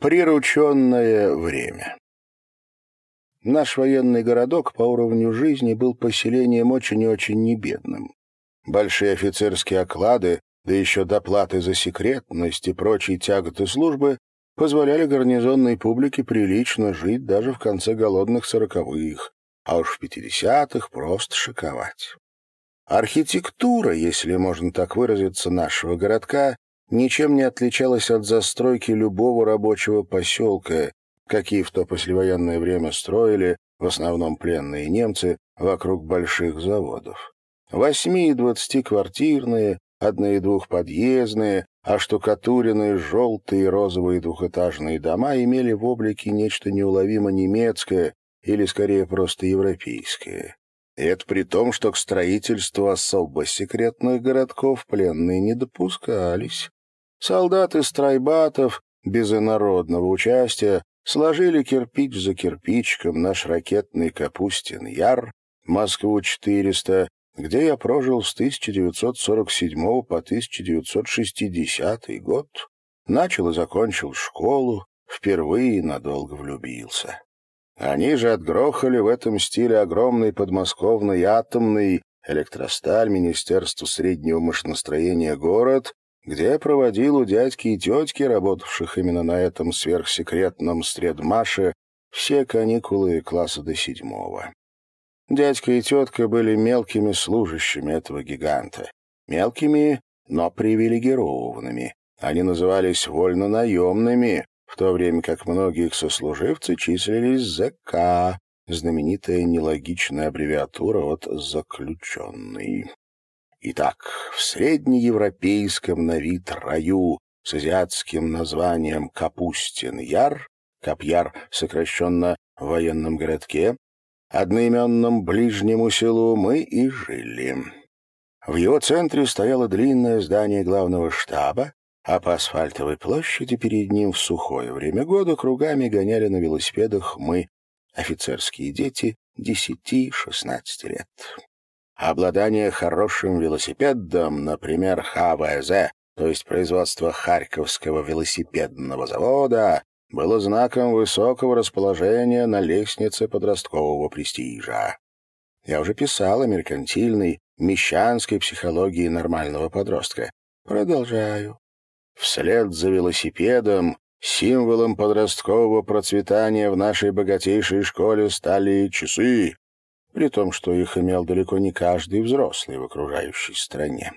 Прирученное время. Наш военный городок по уровню жизни был поселением очень и очень небедным. Большие офицерские оклады, да еще доплаты за секретность и прочие тяготы службы позволяли гарнизонной публике прилично жить даже в конце голодных сороковых, а уж в пятидесятых просто шиковать. Архитектура, если можно так выразиться, нашего городка ничем не отличалась от застройки любого рабочего поселка, какие в то послевоенное время строили, в основном пленные немцы, вокруг больших заводов. Восьми- и двадцатиквартирные, одно- и двухподъездные, а штукатуренные желтые и розовые двухэтажные дома имели в облике нечто неуловимо немецкое или, скорее, просто европейское. И это при том, что к строительству особо секретных городков пленные не допускались. Солдаты страйбатов без инородного участия сложили кирпич за кирпичиком наш ракетный Капустин Яр, Москву-400, где я прожил с 1947 по 1960 год, начал и закончил школу, впервые надолго влюбился. Они же отгрохали в этом стиле огромный подмосковный атомный электросталь Министерства среднего машиностроения город где проводил у дядьки и тетки, работавших именно на этом сверхсекретном стредмаше, все каникулы класса до седьмого. Дядька и тетка были мелкими служащими этого гиганта. Мелкими, но привилегированными. Они назывались вольно-наемными, в то время как многие их сослуживцы числились ЗК, знаменитая нелогичная аббревиатура от «заключенный». Итак, в среднеевропейском на вид раю с азиатским названием Капустин-Яр, Капьяр сокращенно в военном городке, одноименном ближнему селу мы и жили. В его центре стояло длинное здание главного штаба, а по асфальтовой площади перед ним в сухое время года кругами гоняли на велосипедах мы, офицерские дети, десяти-шестнадцати лет. Обладание хорошим велосипедом, например, ХВЗ, то есть производство Харьковского велосипедного завода, было знаком высокого расположения на лестнице подросткового престижа. Я уже писал о меркантильной, мещанской психологии нормального подростка. Продолжаю. Вслед за велосипедом символом подросткового процветания в нашей богатейшей школе стали часы, при том, что их имел далеко не каждый взрослый в окружающей стране.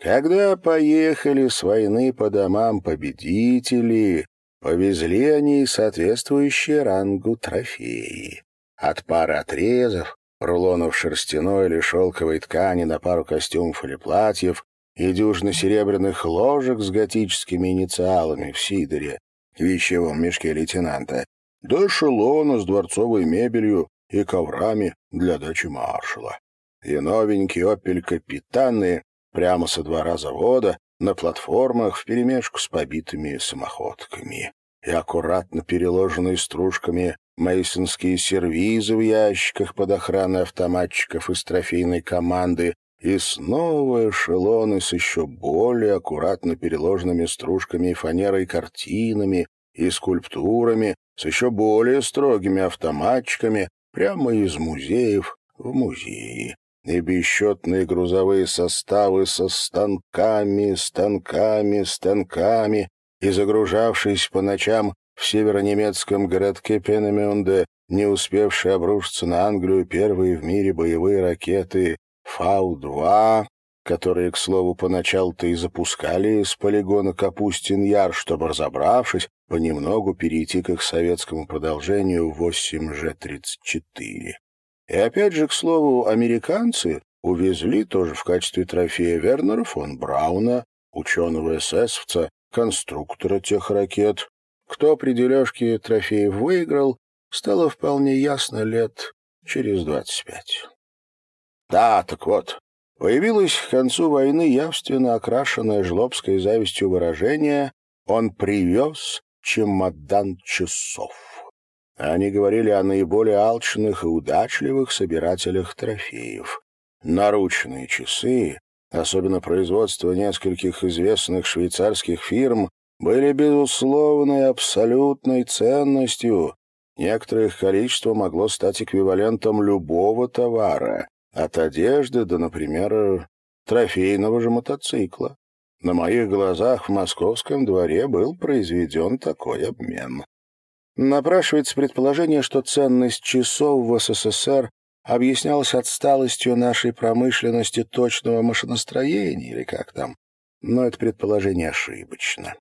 Когда поехали с войны по домам победители, повезли они соответствующие рангу трофеи. От пары отрезов, рулонов шерстяной или шелковой ткани на пару костюмов или платьев и дюжно серебряных ложек с готическими инициалами в сидоре, вещевом мешке лейтенанта, до эшелона с дворцовой мебелью, и коврами для дачи маршала. И новенькие «Опель-капитаны» прямо со двора завода на платформах вперемешку с побитыми самоходками. И аккуратно переложенные стружками мейсонские сервизы в ящиках под охраной автоматчиков из трофейной команды и снова эшелоны с еще более аккуратно переложенными стружками и фанерой картинами и скульптурами, с еще более строгими автоматчиками, прямо из музеев в музеи. И бесчетные грузовые составы со станками, станками, станками, и загружавшись по ночам в северонемецком городке Пенемюнде, не успевшие обрушиться на Англию первые в мире боевые ракеты Фау-2, которые, к слову, поначалу-то и запускали с полигона Капустин-Яр, чтобы, разобравшись, понемногу перейти к их советскому продолжению 8G-34. И опять же, к слову, американцы увезли тоже в качестве трофея Вернера фон Брауна, ученого эсэсовца, конструктора тех ракет. Кто при дележке трофеев выиграл, стало вполне ясно лет через 25. Да, так вот, Появилось к концу войны явственно окрашенное жлобской завистью выражение «он привез чемодан часов». Они говорили о наиболее алчных и удачливых собирателях трофеев. Наручные часы, особенно производство нескольких известных швейцарских фирм, были безусловной абсолютной ценностью. Некоторое их количество могло стать эквивалентом любого товара, от одежды до, например, трофейного же мотоцикла. На моих глазах в московском дворе был произведен такой обмен. Напрашивается предположение, что ценность часов в СССР объяснялась отсталостью нашей промышленности точного машиностроения, или как там, но это предположение ошибочно.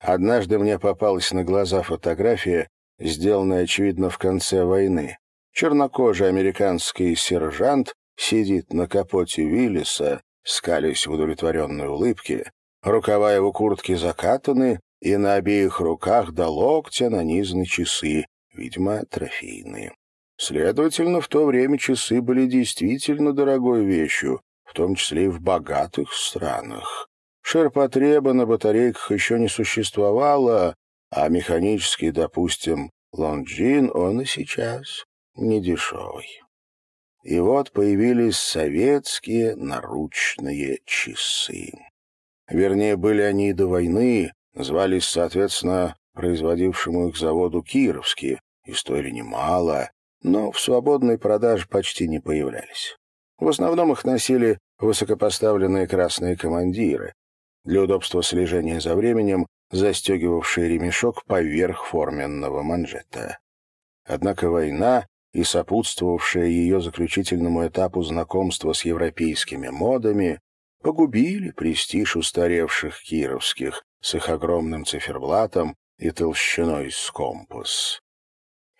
Однажды мне попалась на глаза фотография, сделанная, очевидно, в конце войны. Чернокожий американский сержант сидит на капоте Виллиса, скалясь в удовлетворенной улыбке, рукава его куртки закатаны, и на обеих руках до локтя нанизаны часы, видимо, трофейные. Следовательно, в то время часы были действительно дорогой вещью, в том числе и в богатых странах. Ширпотреба на батарейках еще не существовало, а механический, допустим, лонджин, он и сейчас не дешевый. И вот появились советские наручные часы. Вернее, были они и до войны, звались, соответственно, производившему их заводу «Кировские», и стоили немало, но в свободной продаже почти не появлялись. В основном их носили высокопоставленные красные командиры, для удобства слежения за временем, застегивавший ремешок поверх форменного манжета. Однако война и сопутствовавшая ее заключительному этапу знакомства с европейскими модами погубили престиж устаревших кировских с их огромным циферблатом и толщиной с компас.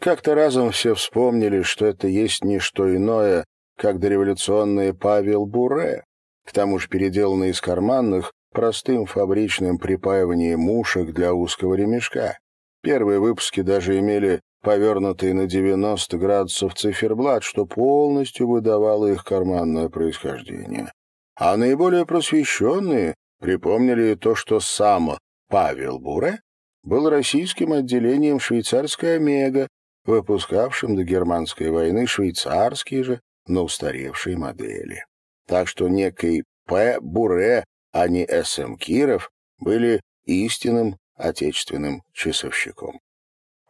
Как-то разом все вспомнили, что это есть не что иное, как дореволюционный Павел Буре, к тому же переделанный из карманных простым фабричным припаиванием мушек для узкого ремешка. Первые выпуски даже имели повернутый на 90 градусов циферблат, что полностью выдавало их карманное происхождение. А наиболее просвещенные припомнили то, что сам Павел Буре был российским отделением швейцарской «Омега», выпускавшим до германской войны швейцарские же, но устаревшие модели. Так что некий П. Буре а не С.М. Киров, были истинным отечественным часовщиком.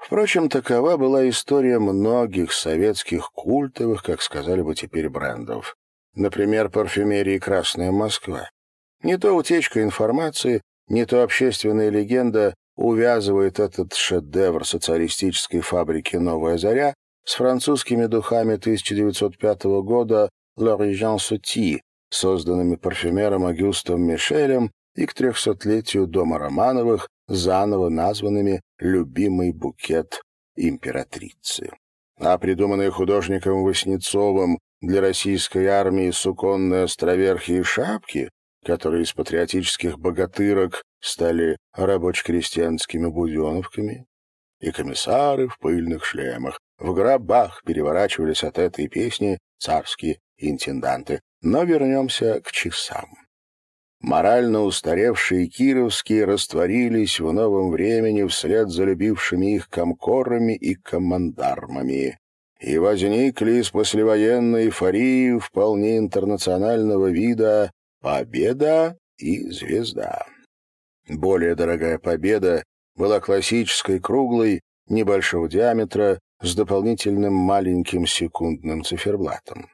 Впрочем, такова была история многих советских культовых, как сказали бы теперь, брендов. Например, парфюмерии «Красная Москва». Не то утечка информации, не то общественная легенда увязывает этот шедевр социалистической фабрики «Новая заря» с французскими духами 1905 года «L'Origine Sauty», созданными парфюмером Агюстом Мишелем и к трехсотлетию дома Романовых, заново названными «Любимый букет императрицы». А придуманные художником Васнецовым для российской армии суконные островерхи и шапки, которые из патриотических богатырок стали рабоче-крестьянскими буденовками, и комиссары в пыльных шлемах в гробах переворачивались от этой песни царские интенданты. Но вернемся к часам. Морально устаревшие кировские растворились в новом времени вслед за любившими их комкорами и командармами и возникли из послевоенной эйфории вполне интернационального вида «Победа» и «Звезда». Более дорогая «Победа» была классической круглой, небольшого диаметра, с дополнительным маленьким секундным циферблатом.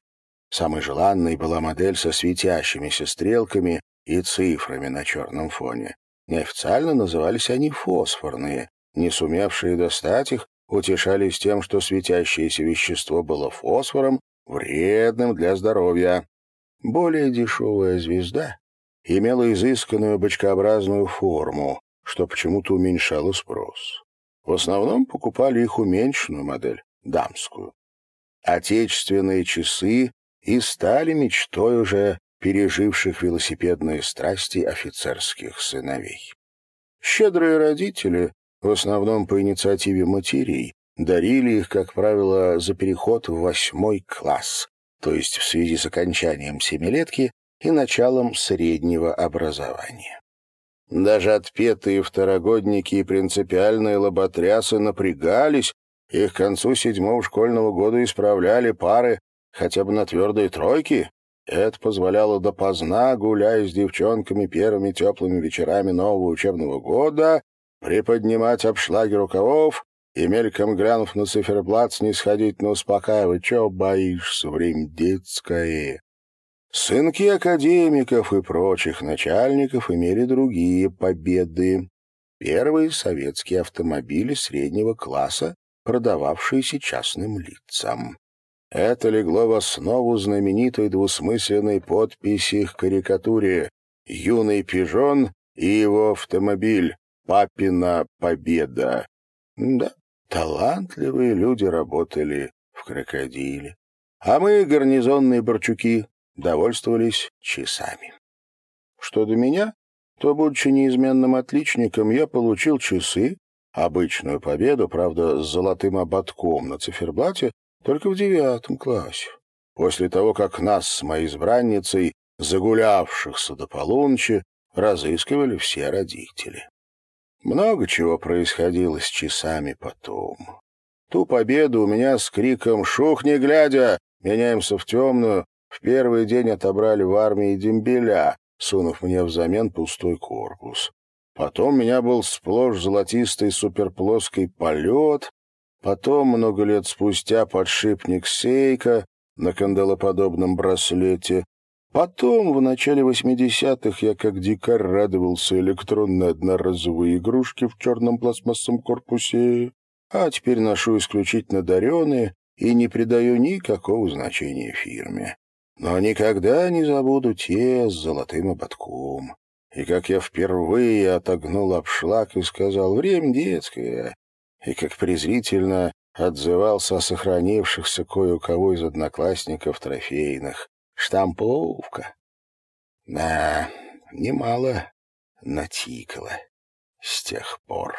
Самой желанной была модель со светящимися стрелками и цифрами на черном фоне. Неофициально назывались они фосфорные. Не сумевшие достать их, утешались тем, что светящееся вещество было фосфором, вредным для здоровья. Более дешевая звезда имела изысканную бочкообразную форму, что почему-то уменьшало спрос. В основном покупали их уменьшенную модель, дамскую. Отечественные часы и стали мечтой уже переживших велосипедные страсти офицерских сыновей. Щедрые родители, в основном по инициативе матерей, дарили их, как правило, за переход в восьмой класс, то есть в связи с окончанием семилетки и началом среднего образования. Даже отпетые второгодники и принципиальные лоботрясы напрягались и к концу седьмого школьного года исправляли пары хотя бы на твердые тройки. Это позволяло допоздна, гуляя с девчонками первыми теплыми вечерами нового учебного года, приподнимать обшлаги рукавов и, мельком глянув на циферблат, снисходительно успокаивать. Чего боишься, время детское? Сынки академиков и прочих начальников имели другие победы. Первые советские автомобили среднего класса, продававшиеся частным лицам. Это легло в основу знаменитой двусмысленной подписи к карикатуре «Юный пижон и его автомобиль. Папина победа». Да, талантливые люди работали в крокодиле. А мы, гарнизонные борчуки, довольствовались часами. Что до меня, то, будучи неизменным отличником, я получил часы, обычную победу, правда, с золотым ободком на циферблате, только в девятом классе. После того, как нас с моей избранницей, загулявшихся до полуночи, разыскивали все родители. Много чего происходило с часами потом. Ту победу у меня с криком «Шух, не глядя!» меняемся в темную, в первый день отобрали в армии дембеля, сунув мне взамен пустой корпус. Потом у меня был сплошь золотистый суперплоский полет, потом, много лет спустя, подшипник Сейка на канделоподобном браслете, Потом, в начале 80-х, я как дикарь радовался электронной одноразовой игрушке в черном пластмассовом корпусе, а теперь ношу исключительно дареные и не придаю никакого значения фирме. Но никогда не забуду те с золотым ободком. И как я впервые отогнул обшлаг и сказал «время детское», и как презрительно отзывался о сохранившихся кое-у-кого из одноклассников трофейных. Штамповка. Да, немало натикало с тех пор.